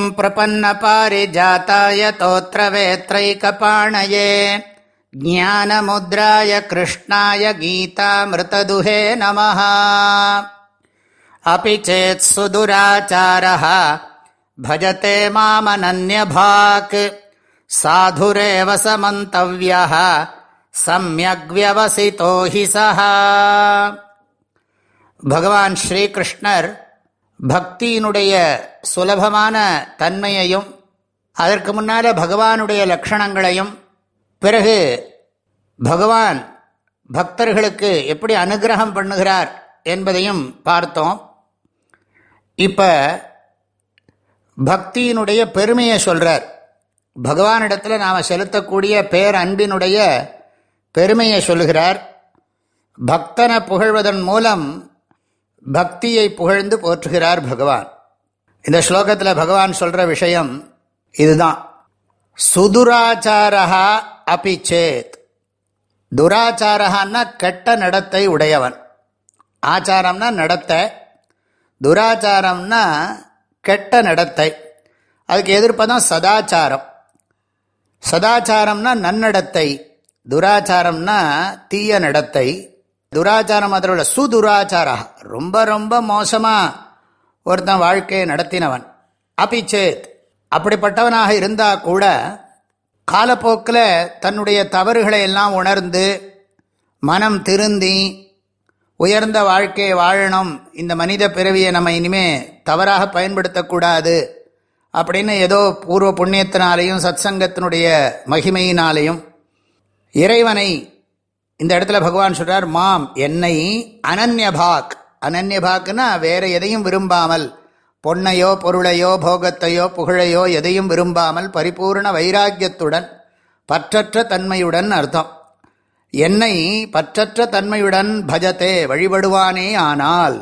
ॐ प्रपन्नपारिजाताय तोत्रवेत्रैकपाणये ज्ञानमुद्राय कृष्णाय गीतामृतदुहे नमः अपि चेत् सुदुराचारः भजते मामनन्यभाक् साधुरेव समन्तव्यः सम्यग्व्यवसितो हि सः भगवान् श्रीकृष्णर् பக்தியினுடைய சுலபமான தன்மையையும் அதற்கு முன்னால் பகவானுடைய லக்ஷணங்களையும் பிறகு பகவான் பக்தர்களுக்கு எப்படி அனுகிரகம் பண்ணுகிறார் என்பதையும் பார்த்தோம். இப்போ பக்தியினுடைய பெருமையை சொல்கிறார் பகவானிடத்தில் நாம் செலுத்தக்கூடிய பேரன்பினுடைய பெருமையை சொல்லுகிறார். பக்தனை புகழ்வதன் மூலம் பக்தியை புகழ்ந்து போற்றுகிறார் பகவான். இந்த ஸ்லோகத்தில் பகவான் சொல்கிற விஷயம் இதுதான். சுதுராச்சாரா அபி சேத். துராச்சாரஹான்னா கெட்ட நடத்தை உடையவன். ஆச்சாரம்னா நடத்தை துராச்சாரம்னா கெட்ட நடத்தை. அதுக்கு எதிர்ப்பதான் சதாச்சாரம். சதாச்சாரம்னா நன்னடத்தை துராச்சாரம்னா தீய நடத்தை. துராச்சாரம் அதில் சுதுராச்சாரா ரொம்ப ரொம்ப மோசமாக ஒருத்தன் வாழ்க்கையை நடத்தினவன். அபிச்சேத். அப்படிப்பட்டவனாக இருந்தால் கூட காலப்போக்கில் தன்னுடைய தவறுகளை எல்லாம் உணர்ந்து மனம் திருந்தி உயர்ந்த வாழ்க்கையை வாழணும். இந்த மனித பிறவியை நம்ம இனிமேல் தவறாக பயன்படுத்தக்கூடாது அப்படின்னு ஏதோ பூர்வ புண்ணியத்தினாலேயும் சத்சங்கத்தினுடைய மகிமையினாலேயும் இறைவனை இந்த இடத்துல பகவான் சொல்றார் மாம் என்னை அனன்யபாக். அனன்யபாக்னா வேற எதையும் விரும்பாமல் பொன்னையோ பொருளையோ போகத்தையோ புகழையோ எதையும் விரும்பாமல் பரிபூர்ண வைராக்கியத்துடன் பற்றற்ற தன்மையுடன் அர்த்தம். என்னை பற்றற்ற தன்மையுடன் பஜத்தே வழிபடுவானே ஆனால்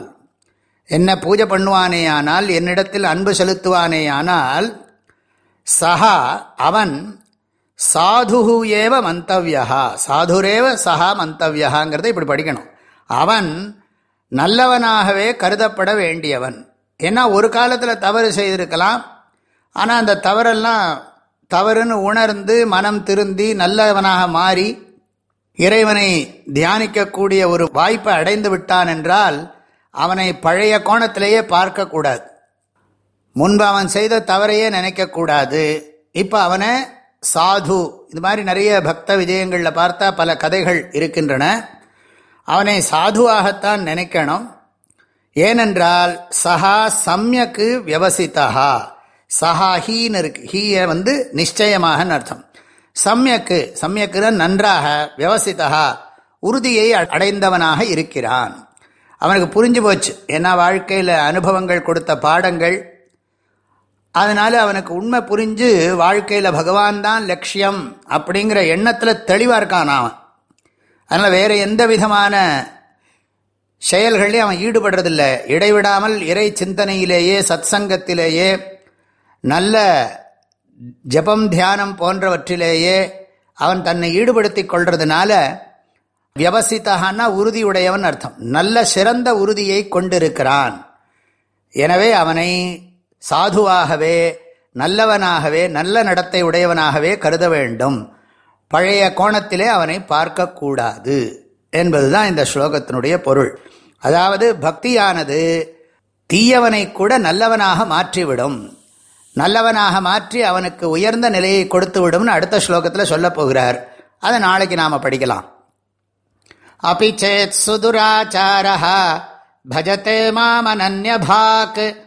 என்ன பூஜை பண்ணுவானே ஆனால் என்னிடத்தில் அன்பு செலுத்துவானே ஆனால் சஹா அவன் சாது ஏவ மந்தவியா சாதுரேவ சஹா மந்தவியாங்கிறத இப்படி படிக்கணும். அவன் நல்லவனாகவே கருதப்பட வேண்டியவன். ஏன்னா ஒரு காலத்தில் தவறு செய்திருக்கலாம். ஆனால் அந்த தவறெல்லாம் தவறுன்னு உணர்ந்து மனம் திருந்தி நல்லவனாக மாறி இறைவனை தியானிக்கக்கூடிய ஒரு வாய்ப்பை அடைந்து விட்டான் என்றால் அவனை பழைய கோணத்திலேயே பார்க்கக்கூடாது. முன்பு அவன் செய்த தவறையே நினைக்கக்கூடாது. இப்போ அவனை சாது. இது மாதிரி நிறைய பக்த விஜயங்களில் பார்த்தா பல கதைகள் இருக்கின்றன. அவனை சாதுவாகத்தான் நினைக்கணும். ஏனென்றால் சஹா சம்யக்கு வியவசித்தா சஹா ஹீன்னு இருக்கு. ஹீய வந்து நிச்சயமாக அர்த்தம். சம்யக்கு சம்யக்கு தான் நன்றாக வியவசித்தா உறுதியை அடைந்தவனாக இருக்கிறான். அவனுக்கு புரிஞ்சு போச்சு. ஏன்னா வாழ்க்கையில் அனுபவங்கள் கொடுத்த பாடங்கள் அதனால அவனுக்கு உண்மை புரிஞ்சு வாழ்க்கையில் பகவான் தான் லட்சியம் அப்படிங்கிற எண்ணத்தில் தெளிவாக இருக்கான் அவன். அதனால் வேறு எந்த விதமான செயல்களையும் அவன் ஈடுபடுறதில்லை. இடைவிடாமல் இறை சிந்தனையிலேயே சத் சங்கத்திலேயே நல்ல ஜபம் தியானம் போன்றவற்றிலேயே அவன் தன்னை ஈடுபடுத்தி கொள்றதுனால வியவசித்தகான்னா உறுதியுடையவன் அர்த்தம். நல்ல சிறந்த உறுதியை கொண்டிருக்கிறான். எனவே அவனை சாதுவாகவே நல்லவனாகவே நல்ல நடத்தை உடையவனாகவே கருத வேண்டும். பழைய கோணத்திலே அவனை பார்க்கக்கூடாது என்பதுதான் இந்த ஸ்லோகத்தினுடைய பொருள். அதாவது பக்தியானது தீயவனை கூட நல்லவனாக மாற்றிவிடும். நல்லவனாக மாற்றி அவனுக்கு உயர்ந்த நிலையை கொடுத்து விடும்னு அடுத்த ஸ்லோகத்தில் சொல்ல போகிறார். அதை நாளைக்கு நாம் படிக்கலாம். அபிச்சேத் சுதுராச்சாரா பஜத்தே மாமனன்யபாக்